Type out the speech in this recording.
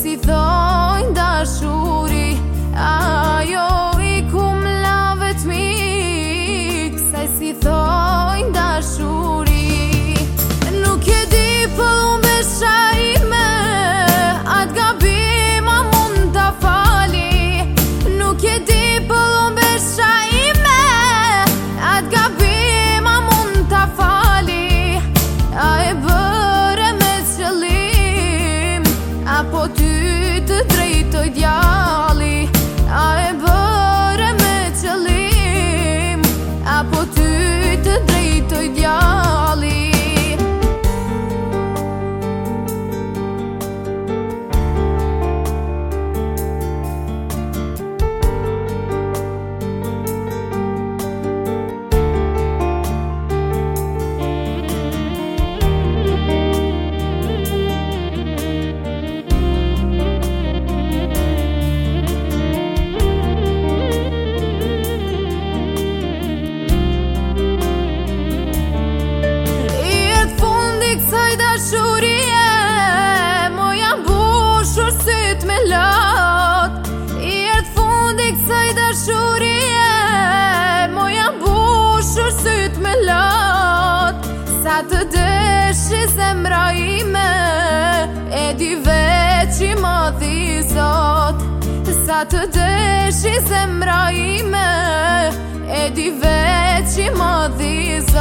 see though zemra ime E di vetë i më Sa të desh i zemra ime E di vetë i më